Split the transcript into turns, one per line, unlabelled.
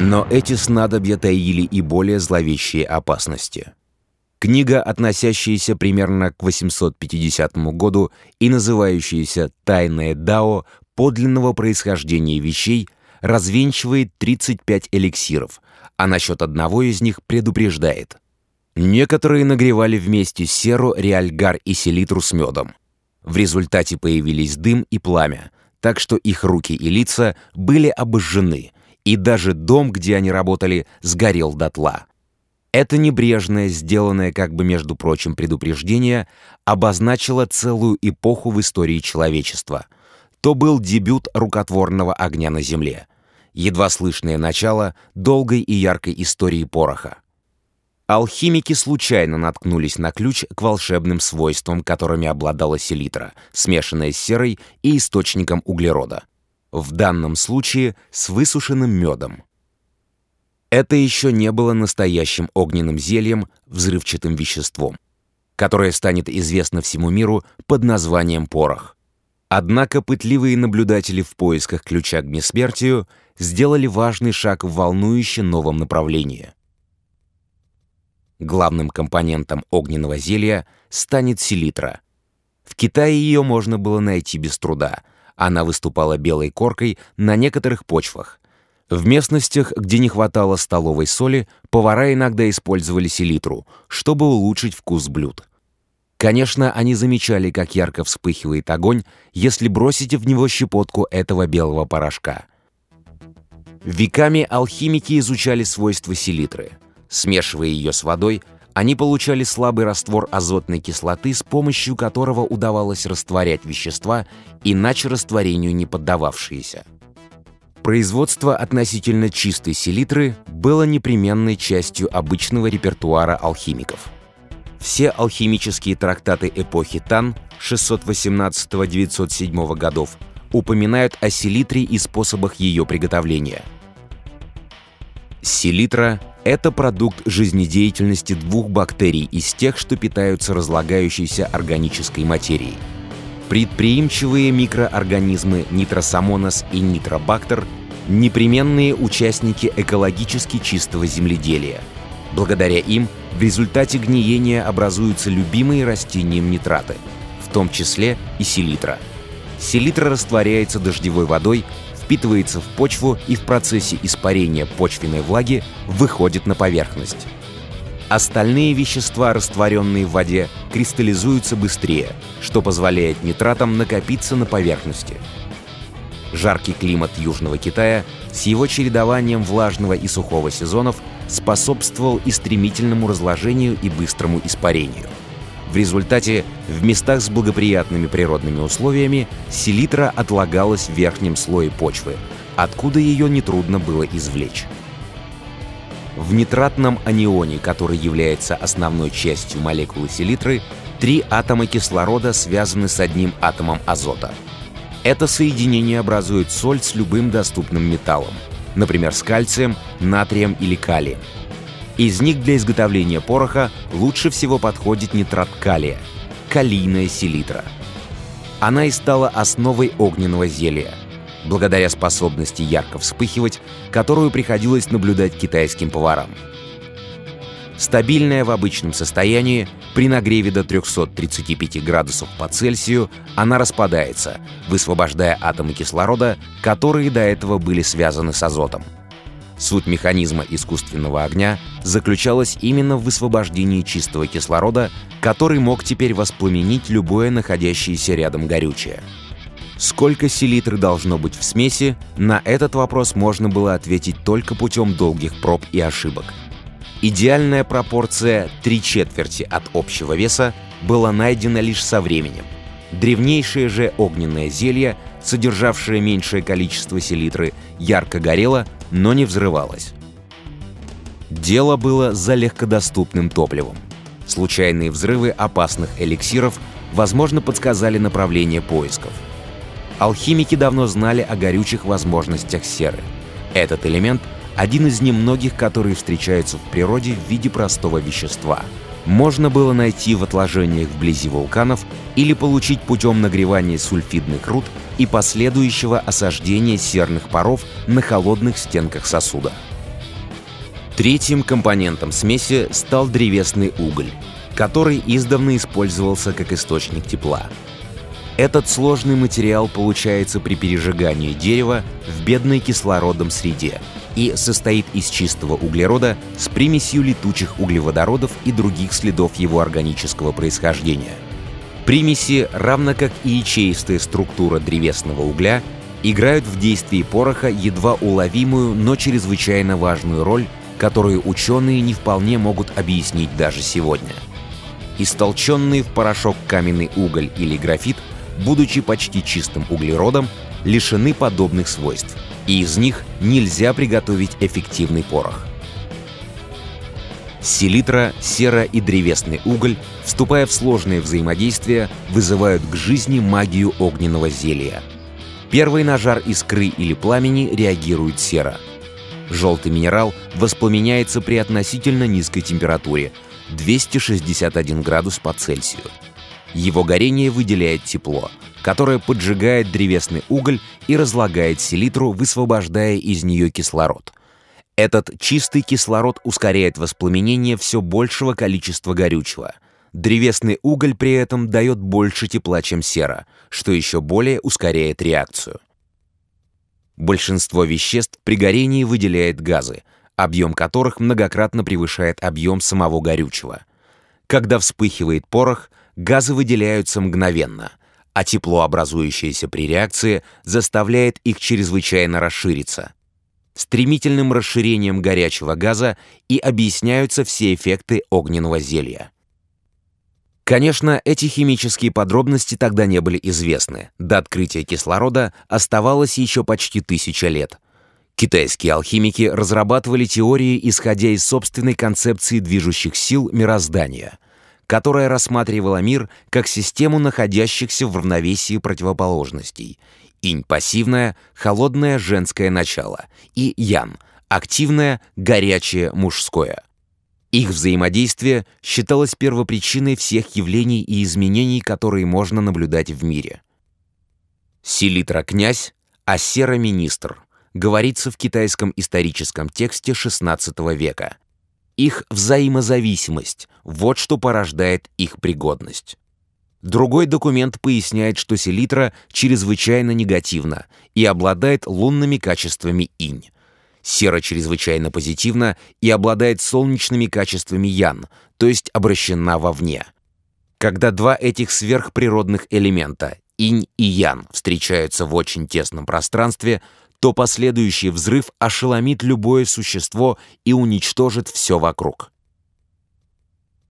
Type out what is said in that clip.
Но эти снадобья таили и более зловещие опасности. Книга, относящаяся примерно к 850 году и называющаяся «Тайное Дао подлинного происхождения вещей», развенчивает 35 эликсиров, а насчет одного из них предупреждает. Некоторые нагревали вместе серу, реальгар и селитру с медом. В результате появились дым и пламя, так что их руки и лица были обожжены, и даже дом, где они работали, сгорел дотла. Это небрежное, сделанное как бы между прочим предупреждение, обозначило целую эпоху в истории человечества. То был дебют рукотворного огня на Земле. Едва слышное начало долгой и яркой истории пороха. Алхимики случайно наткнулись на ключ к волшебным свойствам, которыми обладала селитра, смешанная с серой и источником углерода. В данном случае с высушенным медом. Это еще не было настоящим огненным зельем, взрывчатым веществом, которое станет известно всему миру под названием порох. Однако пытливые наблюдатели в поисках ключа к бессмертию сделали важный шаг в волнующе новом направлении. Главным компонентом огненного зелья станет селитра. В Китае ее можно было найти без труда. Она выступала белой коркой на некоторых почвах, в местностях, где не хватало столовой соли, повара иногда использовали селитру, чтобы улучшить вкус блюд. Конечно, они замечали, как ярко вспыхивает огонь, если бросите в него щепотку этого белого порошка. Веками алхимики изучали свойства селитры. Смешивая ее с водой, они получали слабый раствор азотной кислоты, с помощью которого удавалось растворять вещества, иначе растворению не поддававшиеся. Производство относительно чистой селитры было непременной частью обычного репертуара алхимиков. Все алхимические трактаты эпохи Тан 618-907 годов упоминают о селитре и способах ее приготовления. Селитра – это продукт жизнедеятельности двух бактерий из тех, что питаются разлагающейся органической материей – Предприимчивые микроорганизмы нитросомонос и нитробактер – непременные участники экологически чистого земледелия. Благодаря им в результате гниения образуются любимые растением нитраты, в том числе и селитра. Селитра растворяется дождевой водой, впитывается в почву и в процессе испарения почвенной влаги выходит на поверхность. Остальные вещества, растворенные в воде, кристаллизуются быстрее, что позволяет нитратам накопиться на поверхности. Жаркий климат Южного Китая с его чередованием влажного и сухого сезонов способствовал и стремительному разложению и быстрому испарению. В результате в местах с благоприятными природными условиями селитра отлагалась в верхнем слое почвы, откуда ее нетрудно было извлечь. В нитратном анионе, который является основной частью молекулы селитры, три атома кислорода связаны с одним атомом азота. Это соединение образует соль с любым доступным металлом, например, с кальцием, натрием или калием. Из них для изготовления пороха лучше всего подходит нитрат калия – калийная селитра. Она и стала основой огненного зелья – благодаря способности ярко вспыхивать, которую приходилось наблюдать китайским поварам. Стабильная в обычном состоянии, при нагреве до 335 градусов по Цельсию, она распадается, высвобождая атомы кислорода, которые до этого были связаны с азотом. Суть механизма искусственного огня заключалась именно в высвобождении чистого кислорода, который мог теперь воспламенить любое находящееся рядом горючее. Сколько селитры должно быть в смеси, на этот вопрос можно было ответить только путем долгих проб и ошибок. Идеальная пропорция три четверти от общего веса была найдена лишь со временем. Древнейшее же огненное зелье, содержавшее меньшее количество селитры, ярко горело, но не взрывалось. Дело было за легкодоступным топливом. Случайные взрывы опасных эликсиров, возможно, подсказали направление поисков – Алхимики давно знали о горючих возможностях серы. Этот элемент – один из немногих, которые встречаются в природе в виде простого вещества. Можно было найти в отложениях вблизи вулканов или получить путем нагревания сульфидных руд и последующего осаждения серных паров на холодных стенках сосуда. Третьим компонентом смеси стал древесный уголь, который издавна использовался как источник тепла. Этот сложный материал получается при пережигании дерева в бедной кислородом среде и состоит из чистого углерода с примесью летучих углеводородов и других следов его органического происхождения. Примеси, равно как и ячеистая структура древесного угля, играют в действии пороха едва уловимую, но чрезвычайно важную роль, которую ученые не вполне могут объяснить даже сегодня. Истолченный в порошок каменный уголь или графит, будучи почти чистым углеродом, лишены подобных свойств, и из них нельзя приготовить эффективный порох. Селитра, сера и древесный уголь, вступая в сложное взаимодействие, вызывают к жизни магию огненного зелья. Первый на жар искры или пламени реагирует сера. Желтый минерал воспламеняется при относительно низкой температуре – 261 градус по Цельсию. Его горение выделяет тепло, которое поджигает древесный уголь и разлагает селитру, высвобождая из нее кислород. Этот чистый кислород ускоряет воспламенение все большего количества горючего. Древесный уголь при этом дает больше тепла, чем сера, что еще более ускоряет реакцию. Большинство веществ при горении выделяет газы, объем которых многократно превышает объем самого горючего. Когда вспыхивает порох, газы выделяются мгновенно, а тепло, образующееся при реакции, заставляет их чрезвычайно расшириться. Стремительным расширением горячего газа и объясняются все эффекты огненного зелья. Конечно, эти химические подробности тогда не были известны. До открытия кислорода оставалось еще почти тысяча лет — Китайские алхимики разрабатывали теории, исходя из собственной концепции движущих сил мироздания, которая рассматривала мир как систему находящихся в равновесии противоположностей. Инь — пассивное, холодное женское начало, и Ян — активное, горячее мужское. Их взаимодействие считалось первопричиной всех явлений и изменений, которые можно наблюдать в мире. Селитра — князь, а сера — министр — говорится в китайском историческом тексте XVI века. Их взаимозависимость – вот что порождает их пригодность. Другой документ поясняет, что селитра чрезвычайно негативна и обладает лунными качествами инь. Сера чрезвычайно позитивна и обладает солнечными качествами ян, то есть обращена вовне. Когда два этих сверхприродных элемента, инь и ян, встречаются в очень тесном пространстве, то последующий взрыв ошеломит любое существо и уничтожит все вокруг.